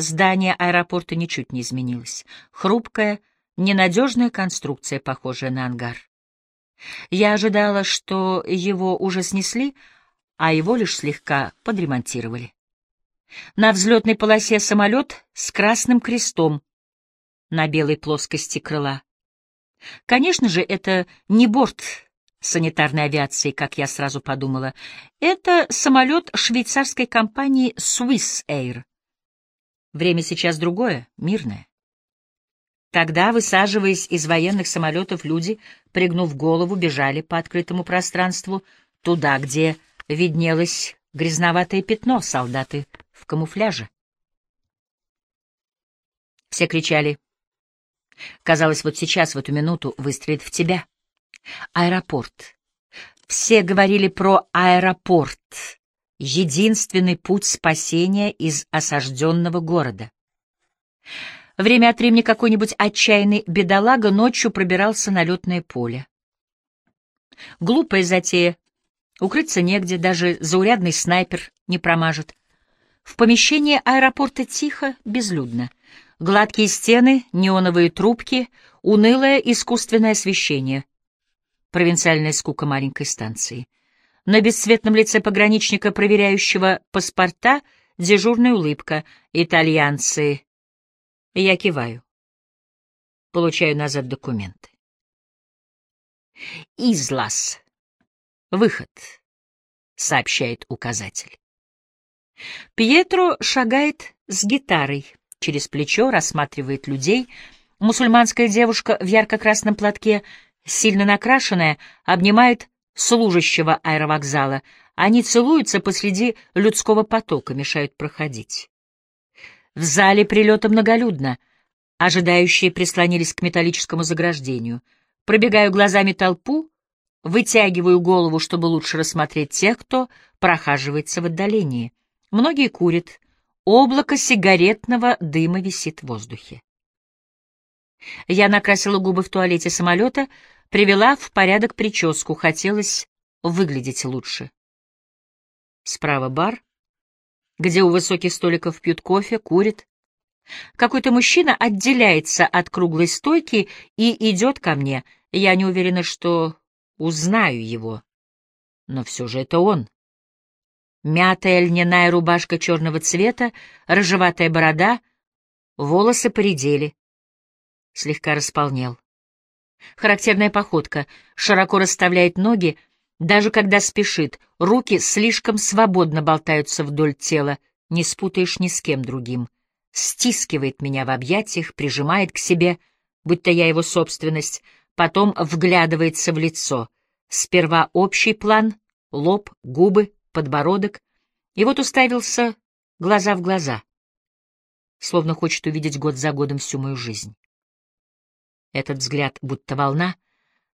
Здание аэропорта ничуть не изменилось. Хрупкая, ненадежная конструкция, похожая на ангар. Я ожидала, что его уже снесли, а его лишь слегка подремонтировали. На взлетной полосе самолет с красным крестом на белой плоскости крыла. Конечно же, это не борт санитарной авиации, как я сразу подумала. Это самолет швейцарской компании Swiss Air. Время сейчас другое, мирное. Тогда, высаживаясь из военных самолетов, люди, пригнув голову, бежали по открытому пространству туда, где виднелось грязноватое пятно, солдаты в камуфляже. Все кричали. Казалось, вот сейчас, в эту минуту, выстрелит в тебя. Аэропорт. Все говорили про аэропорт. Единственный путь спасения из осажденного города. Время от времени какой-нибудь отчаянный бедолага ночью пробирался на летное поле. Глупая затея. Укрыться негде, даже заурядный снайпер не промажет. В помещении аэропорта тихо, безлюдно. Гладкие стены, неоновые трубки, унылое искусственное освещение. Провинциальная скука маленькой станции. На бесцветном лице пограничника, проверяющего паспорта, дежурная улыбка. Итальянцы я киваю. Получаю назад документы. «Излаз. Выход», — сообщает указатель. Пьетро шагает с гитарой, через плечо рассматривает людей. Мусульманская девушка в ярко-красном платке, сильно накрашенная, обнимает служащего аэровокзала. Они целуются посреди людского потока, мешают проходить. В зале прилета многолюдно. Ожидающие прислонились к металлическому заграждению. Пробегаю глазами толпу, вытягиваю голову, чтобы лучше рассмотреть тех, кто прохаживается в отдалении. Многие курят. Облако сигаретного дыма висит в воздухе. Я накрасила губы в туалете самолета, привела в порядок прическу, хотелось выглядеть лучше. Справа бар, где у высоких столиков пьют кофе, курят. Какой-то мужчина отделяется от круглой стойки и идет ко мне. Я не уверена, что узнаю его. Но все же это он. Мятая льняная рубашка черного цвета, рыжеватая борода, волосы поредели. Слегка располнел. Характерная походка, широко расставляет ноги, даже когда спешит, руки слишком свободно болтаются вдоль тела, не спутаешь ни с кем другим. Стискивает меня в объятиях, прижимает к себе, будто я его собственность, потом вглядывается в лицо. Сперва общий план, лоб, губы, подбородок, и вот уставился глаза в глаза, словно хочет увидеть год за годом всю мою жизнь. Этот взгляд будто волна —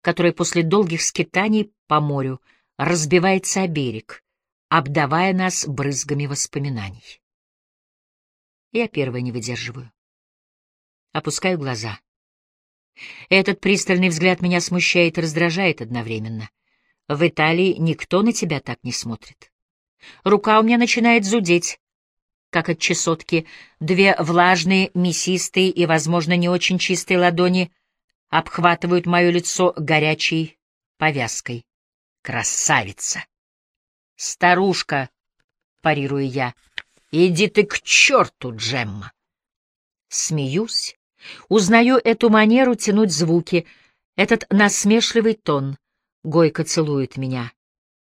которая после долгих скитаний по морю разбивается о берег, обдавая нас брызгами воспоминаний. Я первая не выдерживаю. Опускаю глаза. Этот пристальный взгляд меня смущает и раздражает одновременно. В Италии никто на тебя так не смотрит. Рука у меня начинает зудеть, как от чесотки. Две влажные, мясистые и, возможно, не очень чистые ладони обхватывают мое лицо горячей повязкой. Красавица! Старушка, парирую я, иди ты к черту, Джемма! Смеюсь, узнаю эту манеру тянуть звуки, этот насмешливый тон. Гойко целует меня,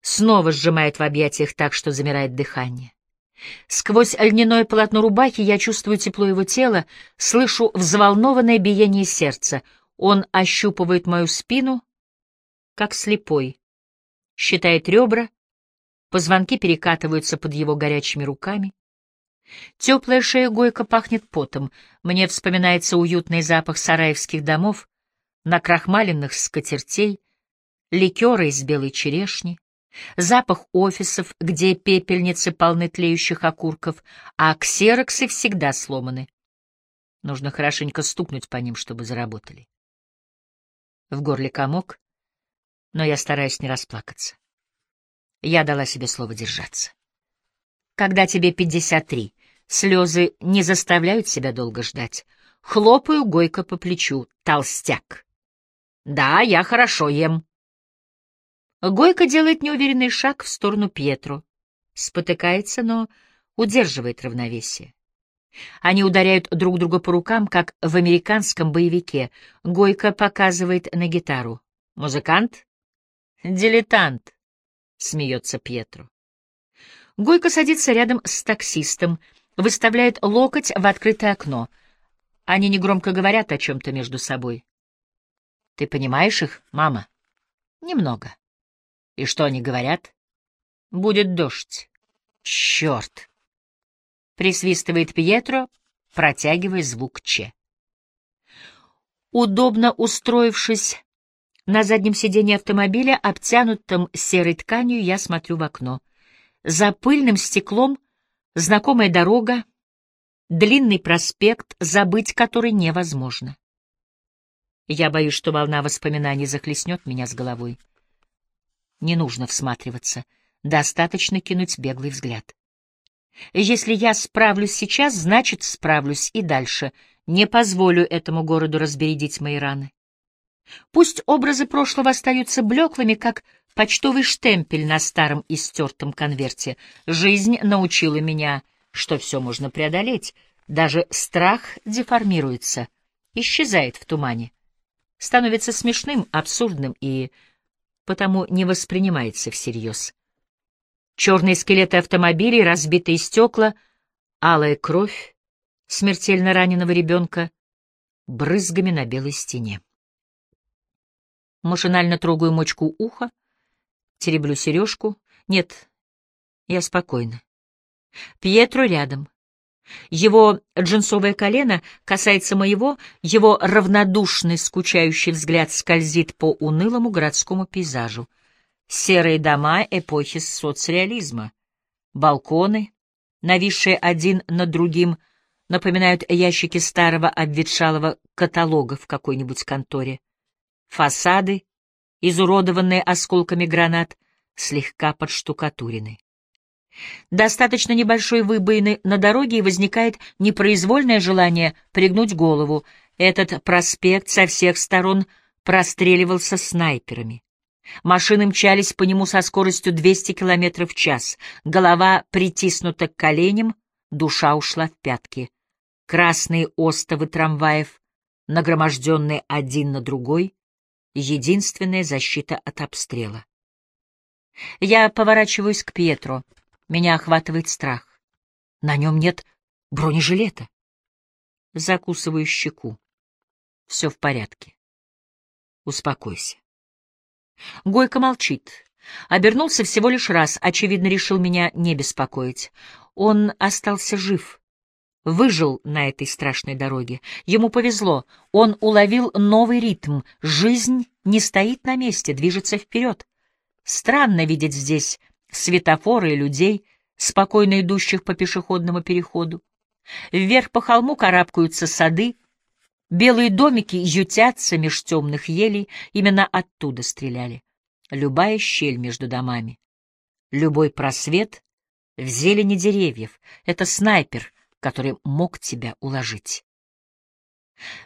снова сжимает в объятиях так, что замирает дыхание. Сквозь льняное полотно рубахи я чувствую тепло его тела, слышу взволнованное биение сердца — он ощупывает мою спину, как слепой, считает ребра, позвонки перекатываются под его горячими руками. Теплая шея Гойка пахнет потом, мне вспоминается уютный запах сараевских домов, накрахмаленных скатертей, ликера из белой черешни, запах офисов, где пепельницы полны тлеющих окурков, а ксероксы всегда сломаны. Нужно хорошенько стукнуть по ним, чтобы заработали. В горле комок, но я стараюсь не расплакаться. Я дала себе слово держаться. Когда тебе 53, Слезы не заставляют себя долго ждать. Хлопаю Гойко по плечу. Толстяк. Да, я хорошо ем. Гойко делает неуверенный шаг в сторону Пьетро. Спотыкается, но удерживает равновесие. Они ударяют друг друга по рукам, как в американском боевике. Гойко показывает на гитару. «Музыкант?» «Дилетант», — смеется Пьетро. Гойко садится рядом с таксистом, выставляет локоть в открытое окно. Они негромко говорят о чем-то между собой. «Ты понимаешь их, мама?» «Немного». «И что они говорят?» «Будет дождь». «Черт!» — присвистывает Пьетро, протягивая звук «Ч». Удобно устроившись на заднем сиденье автомобиля, обтянутом серой тканью, я смотрю в окно. За пыльным стеклом знакомая дорога, длинный проспект, забыть который невозможно. Я боюсь, что волна воспоминаний захлестнет меня с головой. Не нужно всматриваться, достаточно кинуть беглый взгляд. Если я справлюсь сейчас, значит, справлюсь и дальше. Не позволю этому городу разбередить мои раны. Пусть образы прошлого остаются блеклыми, как почтовый штемпель на старом истертом конверте. Жизнь научила меня, что все можно преодолеть. Даже страх деформируется, исчезает в тумане. Становится смешным, абсурдным и потому не воспринимается всерьез. Черные скелеты автомобилей, разбитые стекла, алая кровь смертельно раненого ребенка брызгами на белой стене. Машинально трогаю мочку уха, тереблю сережку. Нет, я спокойна. Пьетро рядом. Его джинсовое колено касается моего, его равнодушный, скучающий взгляд скользит по унылому городскому пейзажу. Серые дома эпохи соцреализма. Балконы, нависшие один над другим, напоминают ящики старого обветшалого каталога в какой-нибудь конторе. Фасады, изуродованные осколками гранат, слегка подштукатурены. Достаточно небольшой выбоины на дороге, и возникает непроизвольное желание пригнуть голову. Этот проспект со всех сторон простреливался снайперами. Машины мчались по нему со скоростью 200 км в час. Голова притиснута к коленям, душа ушла в пятки. Красные остовы трамваев, нагроможденные один на другой, единственная защита от обстрела. Я поворачиваюсь к Пьетро. Меня охватывает страх. На нем нет бронежилета. Закусываю щеку. Все в порядке. Успокойся. Гойко молчит. Обернулся всего лишь раз, очевидно, решил меня не беспокоить. Он остался жив. Выжил на этой страшной дороге. Ему повезло. Он уловил новый ритм. Жизнь не стоит на месте, движется вперед. Странно видеть здесь светофоры и людей, спокойно идущих по пешеходному переходу. Вверх по холму карабкаются сады, белые домики ютятся меж темных елей, именно оттуда стреляли. Любая щель между домами, любой просвет в зелени деревьев — это снайпер, который мог тебя уложить.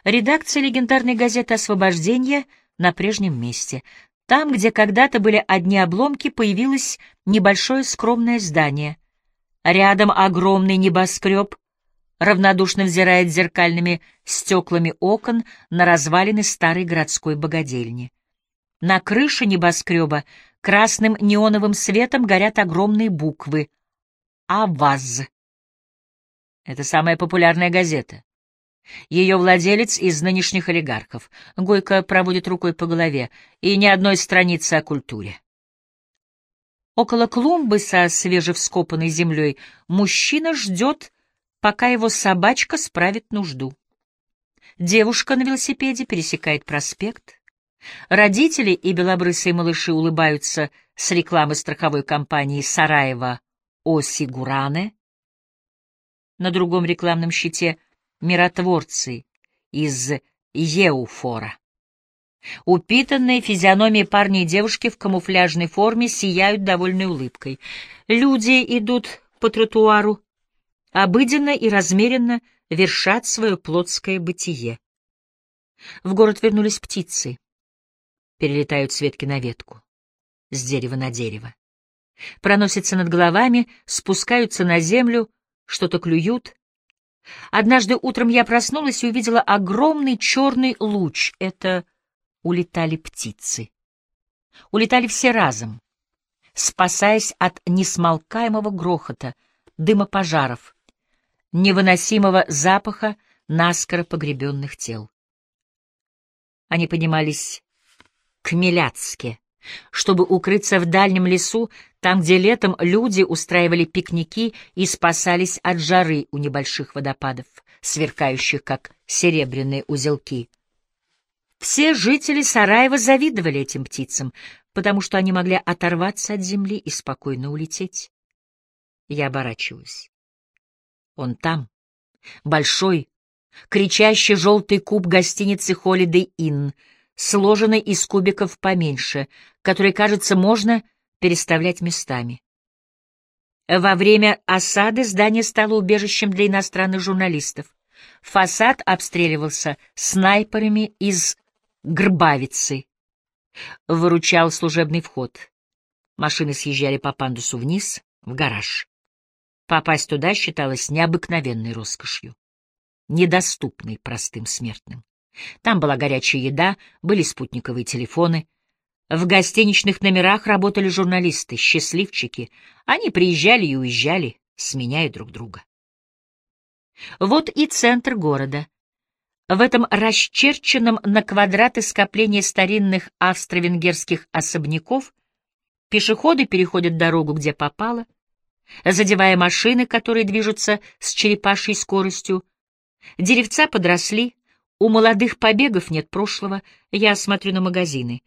Редакция легендарной газеты «Освобождение» на прежнем месте. Там, где когда-то были одни обломки, появилось небольшое скромное здание. Рядом огромный небоскреб равнодушно взирает зеркальными стеклами окон на развалины старой городской богадельни. На крыше небоскреба красным неоновым светом горят огромные буквы «АВАЗ». Это самая популярная газета. Ее владелец из нынешних олигархов. Гойко проводит рукой по голове. И ни одной страницы о культуре. Около клумбы со свежевскопанной землей мужчина ждет, пока его собачка справит нужду. Девушка на велосипеде пересекает проспект. Родители и белобрысые малыши улыбаются с рекламы страховой компании Сараева «Осигуране». На другом рекламном щите — миротворцы из Еуфора. Упитанные физиономии парня и девушки в камуфляжной форме сияют довольной улыбкой. Люди идут по тротуару. Обыденно и размеренно вершат свое плотское бытие. В город вернулись птицы, перелетают с ветки на ветку, с дерева на дерево. Проносятся над головами, спускаются на землю, что-то клюют. Однажды утром я проснулась и увидела огромный черный луч. Это улетали птицы. Улетали все разом, спасаясь от несмолкаемого грохота, дыма пожаров, невыносимого запаха наскоро погребенных тел. Они поднимались к Миляцке, чтобы укрыться в дальнем лесу, там, где летом люди устраивали пикники и спасались от жары у небольших водопадов, сверкающих, как серебряные узелки. Все жители Сараева завидовали этим птицам, потому что они могли оторваться от земли и спокойно улететь. Я оборачиваюсь. Он там, большой, кричащий желтый куб гостиницы Holiday Inn, сложенный из кубиков поменьше, который, кажется, можно переставлять местами. Во время осады здание стало убежищем для иностранных журналистов. Фасад обстреливался снайперами из Грбавицы. Выручал служебный вход. Машины съезжали по пандусу вниз, в гараж. Попасть туда считалось необыкновенной роскошью, недоступной простым смертным. Там была горячая еда, были спутниковые телефоны. В гостиничных номерах работали журналисты, счастливчики. Они приезжали и уезжали, сменяя друг друга. Вот и центр города. В этом расчерченном на квадраты скоплении старинных австро-венгерских особняков пешеходы переходят дорогу, где попало — задевая машины, которые движутся с черепашьей скоростью. Деревца подросли, у молодых побегов нет прошлого, я смотрю на магазины.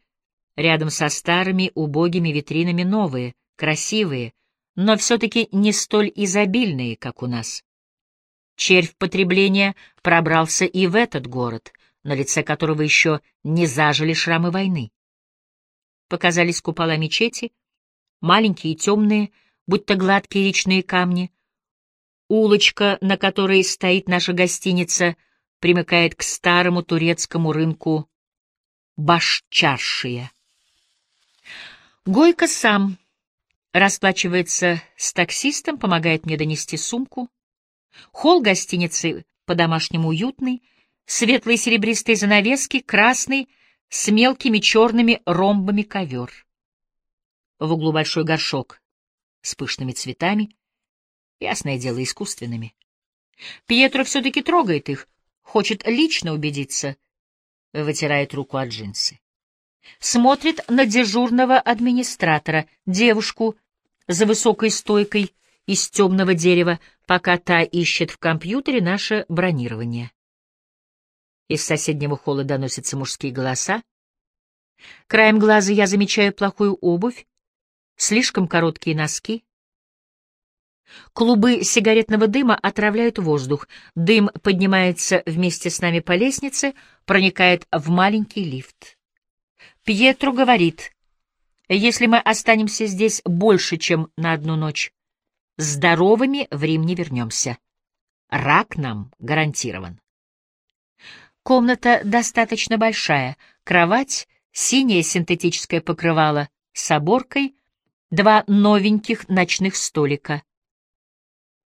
Рядом со старыми убогими витринами новые, красивые, но все-таки не столь изобильные, как у нас. Червь потребления пробрался и в этот город, на лице которого еще не зажили шрамы войны. Показались купола мечети, маленькие и темные, будто гладкие речные камни. Улочка, на которой стоит наша гостиница, примыкает к старому турецкому рынку Башчаршия. Гойко сам расплачивается с таксистом, помогает мне донести сумку. Холл гостиницы по-домашнему уютный, светлые серебристые занавески, красный, с мелкими черными ромбами ковер. В углу большой горшок с пышными цветами, ясное дело, искусственными. Пьетро все-таки трогает их, хочет лично убедиться, вытирает руку от джинсы. Смотрит на дежурного администратора, девушку за высокой стойкой из темного дерева, пока та ищет в компьютере наше бронирование. Из соседнего холла доносятся мужские голоса. Краем глаза я замечаю плохую обувь, слишком короткие носки. Клубы сигаретного дыма отравляют воздух. Дым поднимается вместе с нами по лестнице, проникает в маленький лифт. Пьетро говорит, если мы останемся здесь больше, чем на одну ночь, здоровыми в Рим не вернемся. Рак нам гарантирован. Комната достаточно большая, кровать, синее синтетическое покрывало с оборкой — два новеньких ночных столика.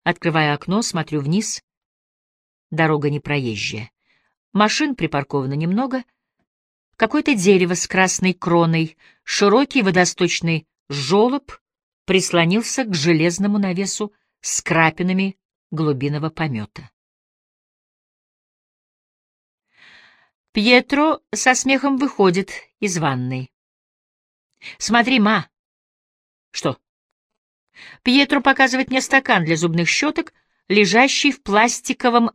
Открывая окно, смотрю вниз. Дорога непроезжая. Машин припарковано немного. Какое-то дерево с красной кроной, широкий водосточный жолоб прислонился к железному навесу с крапинами глубинного помета. Пьетро со смехом выходит из ванной. «Смотри, ма, что? Пьетро показывает мне стакан для зубных щеток, лежащий в пластиковом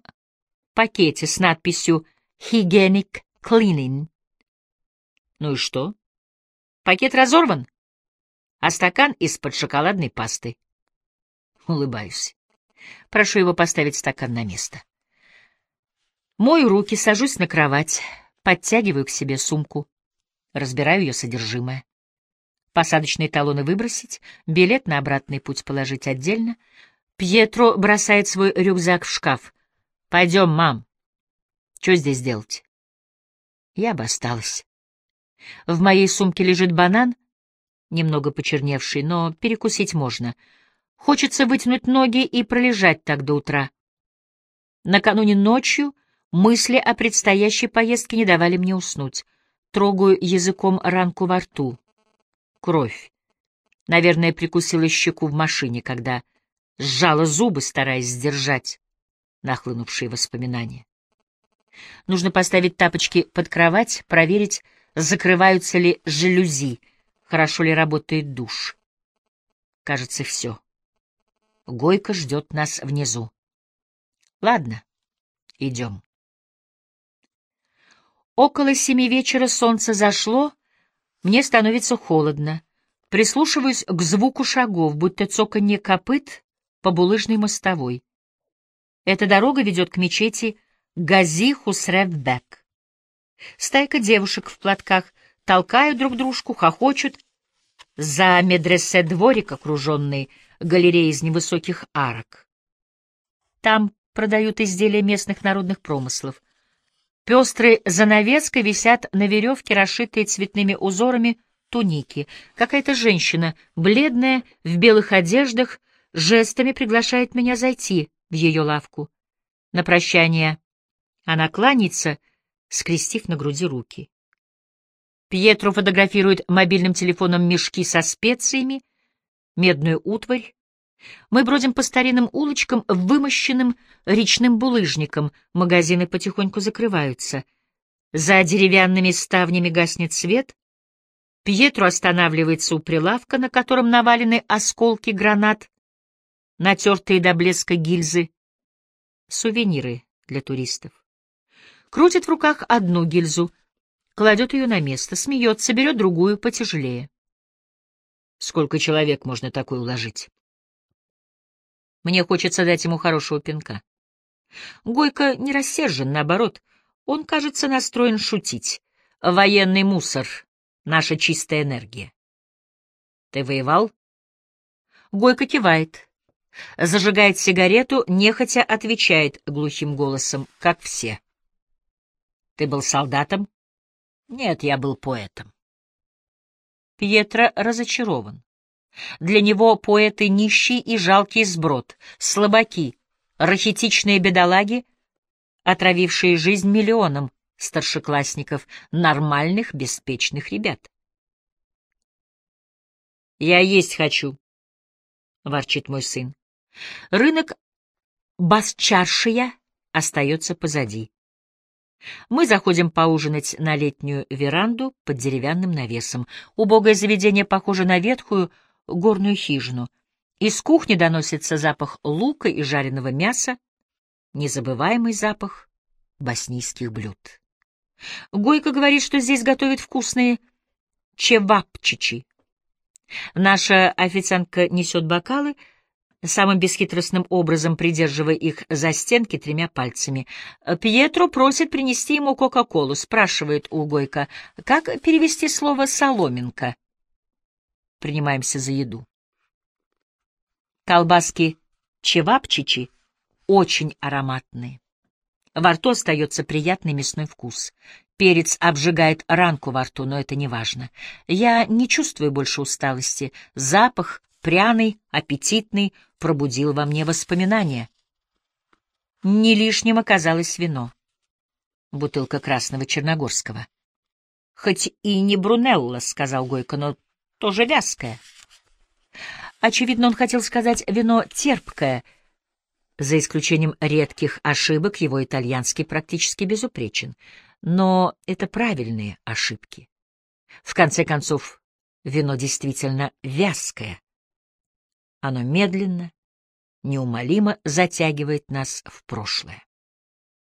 пакете с надписью «Hygienic Cleaning». Ну и что? Пакет разорван, а стакан из-под шоколадной пасты. Улыбаюсь. Прошу его поставить стакан на место. Мою руки, сажусь на кровать, подтягиваю к себе сумку, разбираю ее содержимое. Посадочные талоны выбросить, билет на обратный путь положить отдельно. Пьетро бросает свой рюкзак в шкаф. «Пойдем, мам. Что здесь делать?» Я бы осталась. В моей сумке лежит банан, немного почерневший, но перекусить можно. Хочется вытянуть ноги и пролежать так до утра. Накануне ночью мысли о предстоящей поездке не давали мне уснуть. Трогаю языком ранку во рту. Кровь. Наверное, прикусила щеку в машине, когда сжала зубы, стараясь сдержать нахлынувшие воспоминания. Нужно поставить тапочки под кровать, проверить, закрываются ли жалюзи, хорошо ли работает душ. Кажется, все. Гойка ждет нас внизу. Ладно, идем. Около семи вечера солнце зашло, мне становится холодно. Прислушиваюсь к звуку шагов, будто цоканье копыт по булыжной мостовой. Эта дорога ведет к мечети Гази Хусревбек. Стайка девушек в платках толкают друг дружку, хохочут. За медресе дворик, окруженный галереей из невысоких арок. Там продают изделия местных народных промыслов. Пестрой занавеской висят на веревке, расшитые цветными узорами, туники. Какая-то женщина, бледная, в белых одеждах, жестами приглашает меня зайти в ее лавку. На прощание она кланяется, скрестив на груди руки. Пьетро фотографирует мобильным телефоном мешки со специями, медную утварь. Мы бродим по старинным улочкам, вымощенным речным булыжником. Магазины потихоньку закрываются. За деревянными ставнями гаснет свет. Пьетро останавливается у прилавка, на котором навалены осколки гранат, натертые до блеска гильзы, сувениры для туристов. Крутит в руках одну гильзу, кладет ее на место, смеется, берет другую, потяжелее. Сколько человек можно такой уложить? Мне хочется дать ему хорошего пинка. Гойко не рассержен, наоборот, он, кажется, настроен шутить. Военный мусор — наша чистая энергия. Ты воевал? Гойко кивает. Зажигает сигарету, нехотя отвечает глухим голосом, как все. Ты был солдатом? Нет, я был поэтом. Пьетро разочарован. Для него поэты нищий и жалкий сброд, слабаки, рахитичные бедолаги, отравившие жизнь миллионам старшеклассников, нормальных, беспечных ребят. «Я есть хочу», — ворчит мой сын. Рынок Басчаршия остается позади. Мы заходим поужинать на летнюю веранду под деревянным навесом. Убогое заведение похоже на ветхую горную хижину. Из кухни доносится запах лука и жареного мяса, незабываемый запах боснийских блюд. Гойко говорит, что здесь готовят вкусные чевапчичи. Наша официантка несет бокалы — самым бесхитростным образом придерживая их за стенки тремя пальцами. Пьетро просит принести ему Кока-Колу, спрашивает у Гойка, как перевести слово «соломинка». Принимаемся за еду. Колбаски чевапчичи очень ароматные. Во рту остается приятный мясной вкус. Перец обжигает ранку во рту, но это не важно. Я не чувствую больше усталости. Запах пряный, аппетитный, пробудил во мне воспоминания. Не лишним оказалось вино. Бутылка красного черногорского. «Хоть и не Брунелла», — сказал Гойко, — «но тоже вязкое». Очевидно, он хотел сказать «вино терпкое». За исключением редких ошибок, его итальянский практически безупречен. Но это правильные ошибки. В конце концов, вино действительно вязкое. Оно медленно, неумолимо затягивает нас в прошлое.